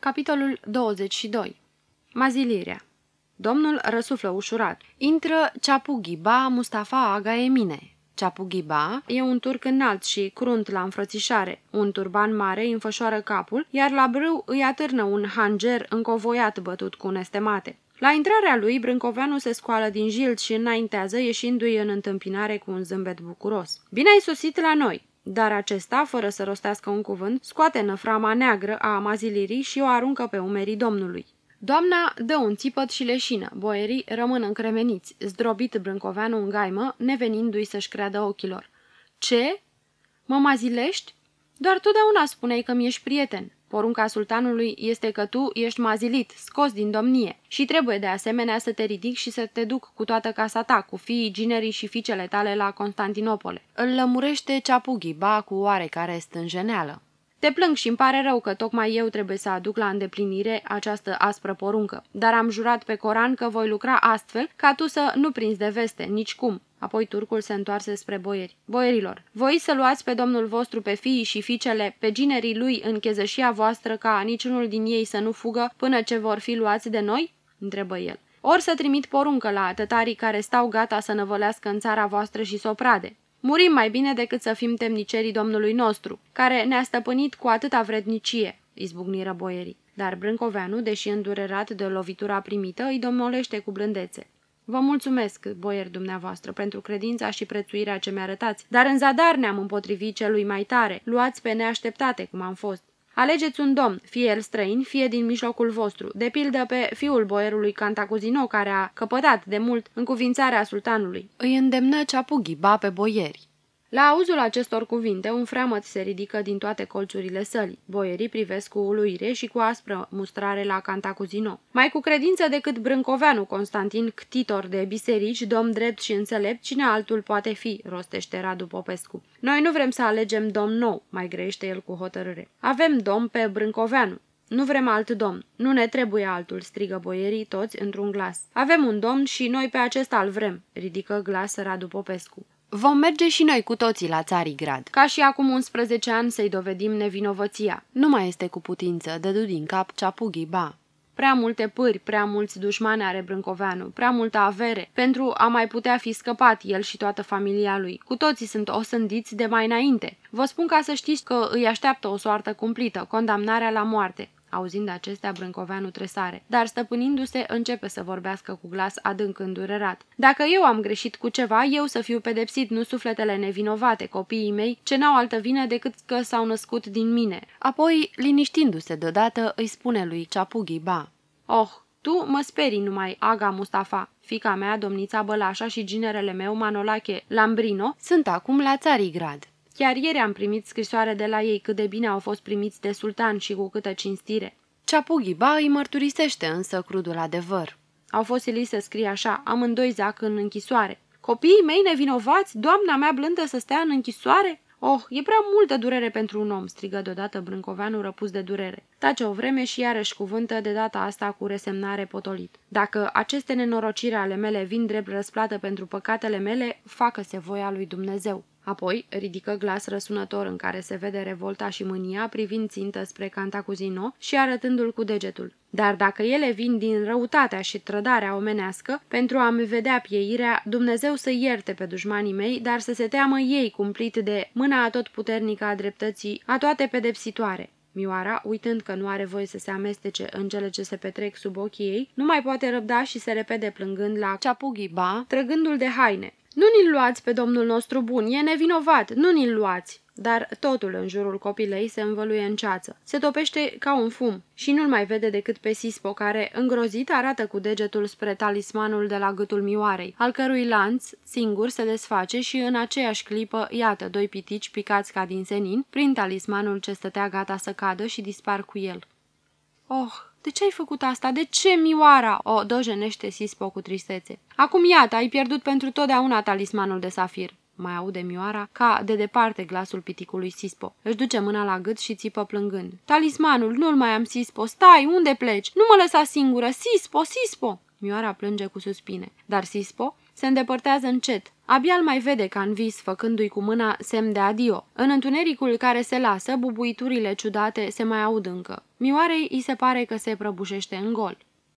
Capitolul 22 Mazilirea Domnul răsuflă ușurat. Intră Ceapughiba Mustafa Aga Emine. Ceapughiba e un turc înalt și crunt la înfrățișare. Un turban mare îi înfășoară capul, iar la brâu îi atârnă un hanger încovoiat bătut cu nestemate. La intrarea lui, Brâncoveanu se scoală din jilt și înaintează, ieșindu-i în întâmpinare cu un zâmbet bucuros. Bine ai sosit la noi! Dar acesta, fără să rostească un cuvânt, scoate năframa neagră a mazilirii și o aruncă pe umerii domnului. Doamna dă un țipăt și leșină. Boierii rămân încremeniți, zdrobit Brâncoveanu în gaimă, nevenindu-i să-și creadă ochilor. Ce? Mă mazilești? Doar totdeauna spuneai că mi-ești prieten. Porunca sultanului este că tu ești mazilit, scos din domnie și trebuie de asemenea să te ridic și să te duc cu toată casa ta, cu fiii ginerii și fiicele tale la Constantinopole. Îl lămurește Ceapughi, ba cu oarecare stânjeneală. Te plâng și îmi pare rău că tocmai eu trebuie să aduc la îndeplinire această aspră poruncă, dar am jurat pe Coran că voi lucra astfel ca tu să nu prinzi de veste, nici cum. Apoi turcul se întoarse spre boieri. Boierilor, voi să luați pe domnul vostru pe fiii și fiicele, pe ginerii lui în chezășia voastră ca niciunul din ei să nu fugă până ce vor fi luați de noi? întrebă el. Ori să trimit poruncă la tătarii care stau gata să năvălească în țara voastră și să o prade. Murim mai bine decât să fim temnicerii Domnului nostru, care ne-a stăpânit cu atâta vrednicie, izbucniră boierii. Dar Brâncoveanu, deși îndurerat de lovitura primită, îi domnolește cu blândețe. Vă mulțumesc, boier dumneavoastră, pentru credința și prețuirea ce mi-arătați, dar în zadar ne-am împotrivit celui mai tare. Luați pe neașteptate, cum am fost. Alegeți un domn, fie el străin, fie din mijlocul vostru, de pildă pe fiul boierului Cantacuzino, care a căpătat de mult încuvințarea sultanului. Îi îndemnă Ceapughi, ba pe boieri. La auzul acestor cuvinte, un freamăt se ridică din toate colțurile sălii. Boierii privesc cu uluire și cu aspră mustrare la Cantacuzino. Mai cu credință decât Brâncoveanu Constantin, ctitor de biserici, domn drept și înțelept, cine altul poate fi, rostește Radu Popescu. Noi nu vrem să alegem domn nou, mai grește el cu hotărâre. Avem domn pe Brâncoveanu, nu vrem alt domn. Nu ne trebuie altul, strigă boierii toți într-un glas. Avem un domn și noi pe acesta îl vrem, ridică glas Radu Popescu. Vom merge și noi cu toții la Țarigrad, ca și acum 11 ani să-i dovedim nevinovăția. Nu mai este cu putință, dădu din cap ceapughi, ba. Prea multe pâri, prea mulți dușmani are Brâncoveanu, prea multă avere, pentru a mai putea fi scăpat el și toată familia lui. Cu toții sunt osândiți de mai înainte. Vă spun ca să știți că îi așteaptă o soartă cumplită, condamnarea la moarte. Auzind acestea, Brâncoveanu tresare, dar stăpânindu-se începe să vorbească cu glas adânc îndurerat. Dacă eu am greșit cu ceva, eu să fiu pedepsit, nu sufletele nevinovate, copiii mei, ce n-au altă vină decât că s-au născut din mine. Apoi, liniștindu-se deodată, îi spune lui Ceapughi Ba. Oh, tu mă sperii numai, Aga Mustafa. Fica mea, domnița Bălașa și ginerele meu, Manolache Lambrino, sunt acum la Țarigrad. Chiar ieri am primit scrisoare de la ei cât de bine au fost primiți de sultan și cu câtă cinstire. Ceapughi Ba îi mărturisește însă crudul adevăr. Au fost siliți să scrie așa, amândoi zac în închisoare. Copiii mei nevinovați, doamna mea blândă să stea în închisoare? Oh, e prea multă durere pentru un om, strigă deodată Brâncoveanu răpus de durere. Tace o vreme și iarăși cuvântă de data asta cu resemnare potolit. Dacă aceste nenorociri ale mele vin drept răsplată pentru păcatele mele, facă-se voia lui Dumnezeu. Apoi ridică glas răsunător în care se vede revolta și mânia privind țintă spre Cantacuzino și arătându-l cu degetul. Dar dacă ele vin din răutatea și trădarea omenească, pentru a-mi vedea pieirea, Dumnezeu să ierte pe dușmanii mei, dar să se teamă ei cumplit de mâna atotputernică a dreptății, a toate pedepsitoare. Mioara, uitând că nu are voie să se amestece în cele ce se petrec sub ochii ei, nu mai poate răbda și se repede plângând la Ceapughiba, trăgându-l de haine. Nu ni-l luați pe domnul nostru bun, e nevinovat, nu ni-l luați!" Dar totul în jurul copilei se învăluie în ceață. Se topește ca un fum și nu-l mai vede decât pe Sispo, care, îngrozit, arată cu degetul spre talismanul de la gâtul mioarei, al cărui lanț, singur, se desface și în aceeași clipă, iată, doi pitici picați ca din senin, prin talismanul ce stătea gata să cadă și dispar cu el. Oh, de ce ai făcut asta? De ce, Mioara?" o dojenește Sispo cu tristețe. Acum iată, ai pierdut pentru totdeauna talismanul de safir." Mai aude Mioara, ca de departe glasul piticului Sispo. Își duce mâna la gât și țipă plângând. Talismanul, nu-l mai am, Sispo. Stai, unde pleci? Nu mă lăsa singură. Sispo, Sispo! Mioara plânge cu suspine. Dar Sispo se îndepărtează încet. Abia îl mai vede ca în vis, făcându-i cu mâna semn de adio. În întunericul care se lasă, bubuiturile ciudate se mai aud încă. Mioarei îi se pare că se prăbușește în gol.